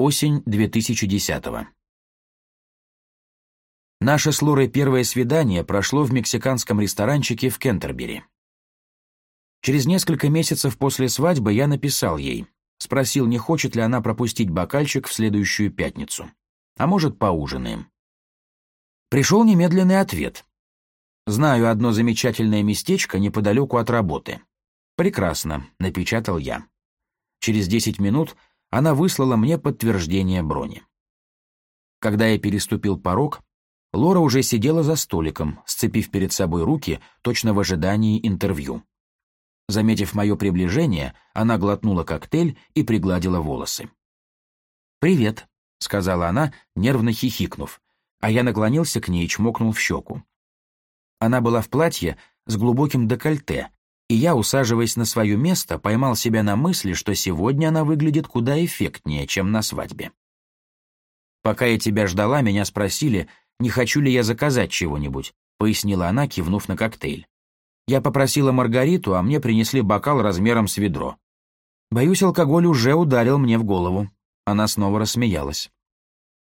Осень 2010-го. Наше с Лорой первое свидание прошло в мексиканском ресторанчике в Кентербери. Через несколько месяцев после свадьбы я написал ей, спросил, не хочет ли она пропустить бокальчик в следующую пятницу. А может, поужинаем. Пришел немедленный ответ. «Знаю одно замечательное местечко неподалеку от работы». «Прекрасно», — напечатал я. Через 10 минут — она выслала мне подтверждение брони. Когда я переступил порог, Лора уже сидела за столиком, сцепив перед собой руки, точно в ожидании интервью. Заметив мое приближение, она глотнула коктейль и пригладила волосы. «Привет», — сказала она, нервно хихикнув, а я наклонился к ней и чмокнул в щеку. Она была в платье с глубоким декольте, и я, усаживаясь на свое место, поймал себя на мысли, что сегодня она выглядит куда эффектнее, чем на свадьбе. «Пока я тебя ждала, меня спросили, не хочу ли я заказать чего-нибудь», пояснила она, кивнув на коктейль. «Я попросила Маргариту, а мне принесли бокал размером с ведро». Боюсь, алкоголь уже ударил мне в голову. Она снова рассмеялась.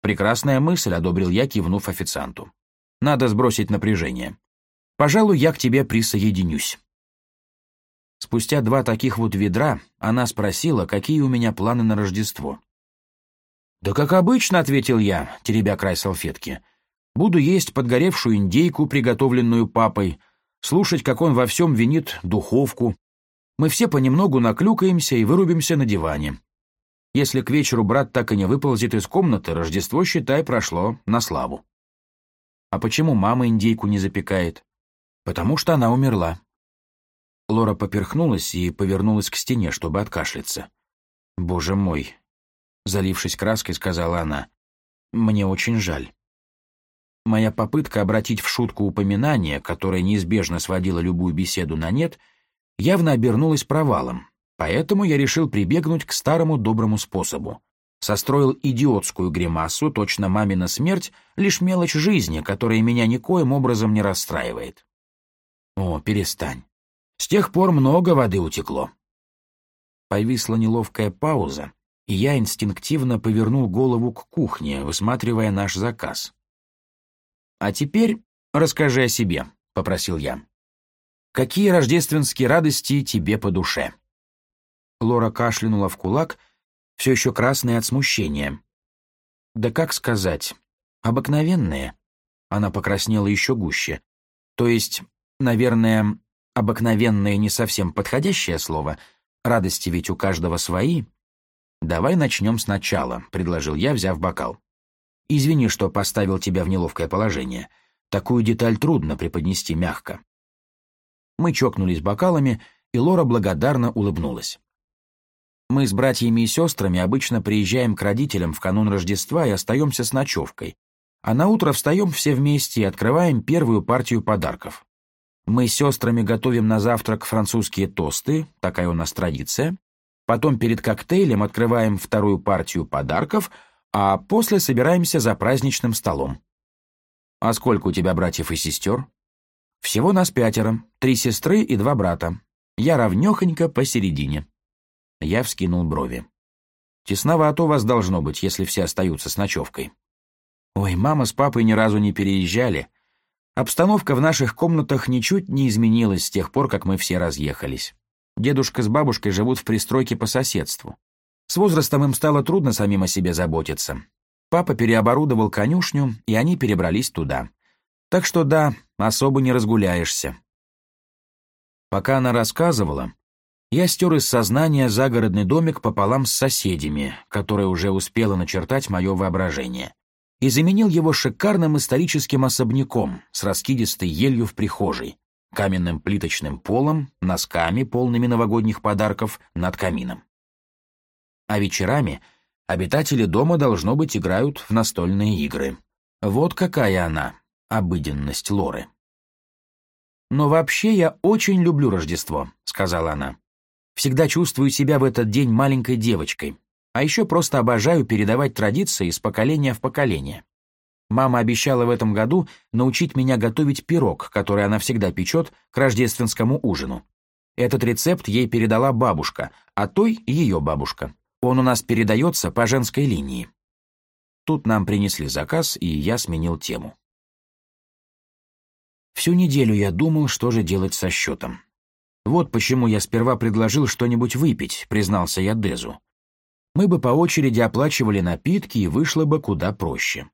«Прекрасная мысль», — одобрил я, кивнув официанту. «Надо сбросить напряжение. Пожалуй, я к тебе присоединюсь». Спустя два таких вот ведра она спросила, какие у меня планы на Рождество. «Да как обычно», — ответил я, теребя край салфетки. «Буду есть подгоревшую индейку, приготовленную папой, слушать, как он во всем винит духовку. Мы все понемногу наклюкаемся и вырубимся на диване. Если к вечеру брат так и не выползет из комнаты, Рождество, считай, прошло на славу». «А почему мама индейку не запекает?» «Потому что она умерла», Лора поперхнулась и повернулась к стене, чтобы откашляться. «Боже мой!» — залившись краской, сказала она. «Мне очень жаль». Моя попытка обратить в шутку упоминание, которое неизбежно сводило любую беседу на нет, явно обернулась провалом, поэтому я решил прибегнуть к старому доброму способу. Состроил идиотскую гримасу, точно мамина смерть, лишь мелочь жизни, которая меня никоим образом не расстраивает. «О, перестань. С тех пор много воды утекло. Повисла неловкая пауза, и я инстинктивно повернул голову к кухне, высматривая наш заказ. «А теперь расскажи о себе», — попросил я. «Какие рождественские радости тебе по душе?» Лора кашлянула в кулак, все еще красная от смущения. «Да как сказать? Обыкновенные?» Она покраснела еще гуще. «То есть, наверное, обыкновенное не совсем подходящее слово, радости ведь у каждого свои. «Давай начнем сначала», — предложил я, взяв бокал. «Извини, что поставил тебя в неловкое положение. Такую деталь трудно преподнести мягко». Мы чокнулись бокалами, и Лора благодарно улыбнулась. «Мы с братьями и сестрами обычно приезжаем к родителям в канун Рождества и остаемся с ночевкой, а на утро встаем все вместе и открываем первую партию подарков. Мы с сестрами готовим на завтрак французские тосты, такая у нас традиция. Потом перед коктейлем открываем вторую партию подарков, а после собираемся за праздничным столом. А сколько у тебя братьев и сестер? Всего нас пятеро, три сестры и два брата. Я равнёхонько посередине. Я вскинул брови. Тесновато у вас должно быть, если все остаются с ночевкой. Ой, мама с папой ни разу не переезжали. Обстановка в наших комнатах ничуть не изменилась с тех пор, как мы все разъехались. Дедушка с бабушкой живут в пристройке по соседству. С возрастом им стало трудно самим о себе заботиться. Папа переоборудовал конюшню, и они перебрались туда. Так что да, особо не разгуляешься. Пока она рассказывала, я стер из сознания загородный домик пополам с соседями, которое уже успело начертать мое воображение и заменил его шикарным историческим особняком с раскидистой елью в прихожей, каменным плиточным полом, носками, полными новогодних подарков, над камином. А вечерами обитатели дома, должно быть, играют в настольные игры. Вот какая она, обыденность Лоры. «Но вообще я очень люблю Рождество», — сказала она. «Всегда чувствую себя в этот день маленькой девочкой, а еще просто обожаю передавать традиции из поколения в поколение. Мама обещала в этом году научить меня готовить пирог, который она всегда печет, к рождественскому ужину. Этот рецепт ей передала бабушка, а той — ее бабушка. Он у нас передается по женской линии. Тут нам принесли заказ, и я сменил тему. Всю неделю я думал, что же делать со счетом. Вот почему я сперва предложил что-нибудь выпить, признался я Дезу мы бы по очереди оплачивали напитки и вышло бы куда проще.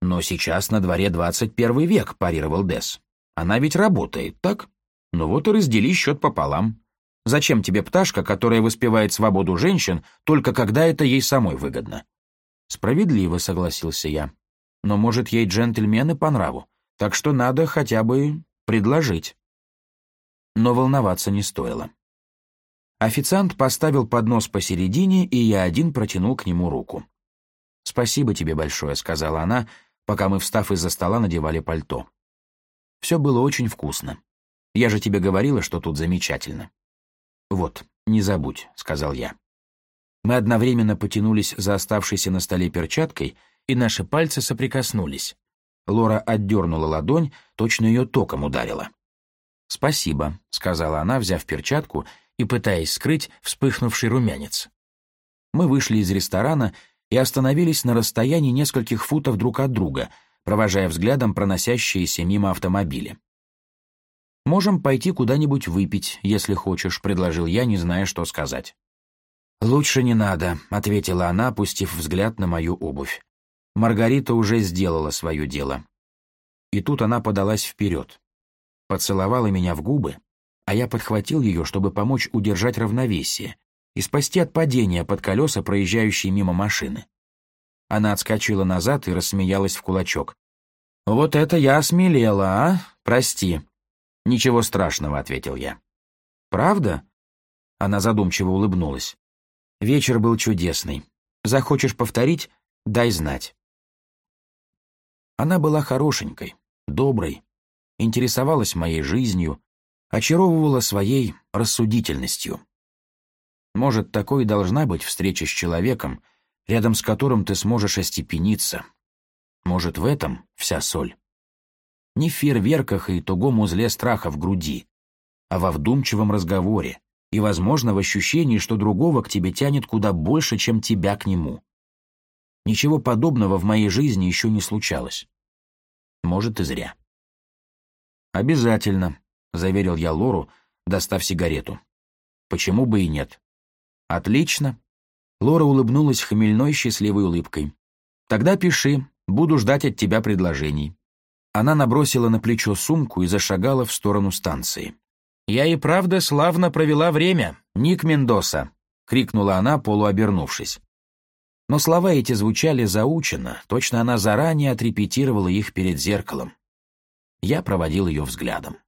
Но сейчас на дворе 21 век, парировал Дес. Она ведь работает, так? Ну вот и раздели счет пополам. Зачем тебе пташка, которая воспевает свободу женщин, только когда это ей самой выгодно? Справедливо, согласился я. Но, может, ей джентльмены по нраву, так что надо хотя бы предложить. Но волноваться не стоило. Официант поставил поднос посередине, и я один протянул к нему руку. «Спасибо тебе большое», — сказала она, пока мы, встав из-за стола, надевали пальто. «Все было очень вкусно. Я же тебе говорила, что тут замечательно». «Вот, не забудь», — сказал я. Мы одновременно потянулись за оставшейся на столе перчаткой, и наши пальцы соприкоснулись. Лора отдернула ладонь, точно ее током ударила. «Спасибо», — сказала она, взяв перчатку — и пытаясь скрыть вспыхнувший румянец. Мы вышли из ресторана и остановились на расстоянии нескольких футов друг от друга, провожая взглядом проносящиеся мимо автомобили. «Можем пойти куда-нибудь выпить, если хочешь», — предложил я, не зная, что сказать. «Лучше не надо», — ответила она, опустив взгляд на мою обувь. «Маргарита уже сделала свое дело». И тут она подалась вперед. Поцеловала меня в губы, а я подхватил ее, чтобы помочь удержать равновесие и спасти от падения под колеса проезжающей мимо машины. Она отскочила назад и рассмеялась в кулачок. «Вот это я осмелела, а? Прости». «Ничего страшного», — ответил я. «Правда?» Она задумчиво улыбнулась. «Вечер был чудесный. Захочешь повторить? Дай знать». Она была хорошенькой, доброй, интересовалась моей жизнью, очаровывала своей рассудительностью. Может, такой должна быть встреча с человеком, рядом с которым ты сможешь остепениться. Может, в этом вся соль. Не в фейерверках и тугом узле страха в груди, а во вдумчивом разговоре и, возможно, в ощущении, что другого к тебе тянет куда больше, чем тебя к нему. Ничего подобного в моей жизни еще не случалось. Может, и зря. Обязательно, — заверил я Лору, достав сигарету. «Почему бы и нет?» «Отлично!» Лора улыбнулась хмельной счастливой улыбкой. «Тогда пиши, буду ждать от тебя предложений». Она набросила на плечо сумку и зашагала в сторону станции. «Я и правда славно провела время, Ник Мендоса!» — крикнула она, полуобернувшись. Но слова эти звучали заучено, точно она заранее отрепетировала их перед зеркалом. Я проводил ее взглядом.